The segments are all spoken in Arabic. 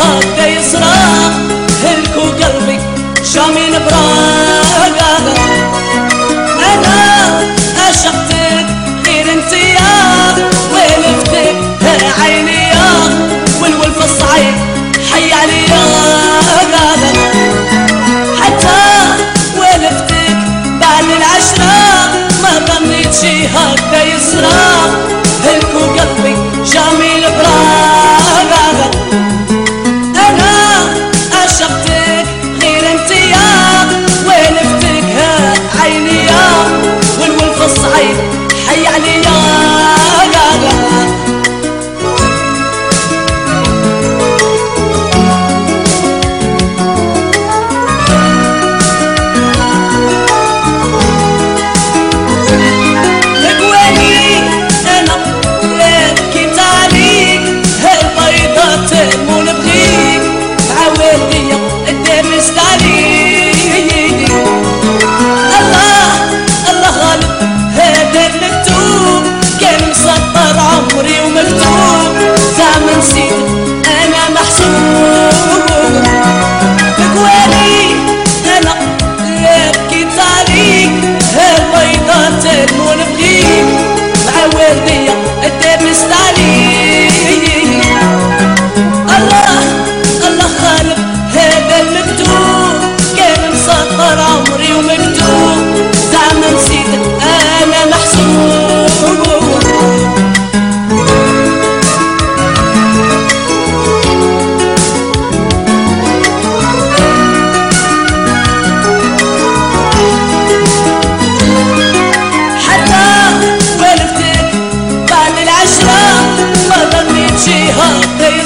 هكا يصرخ هلكو قلبي شامين براق أنا أشقتك غير أنت يا وين عيني يا والولف الصعيد حي عليا حتى ولفتك بعد العشرة ما ظنيت شي هكا يصرخ هلكو قلبي شامين se me está yendo.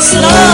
slow.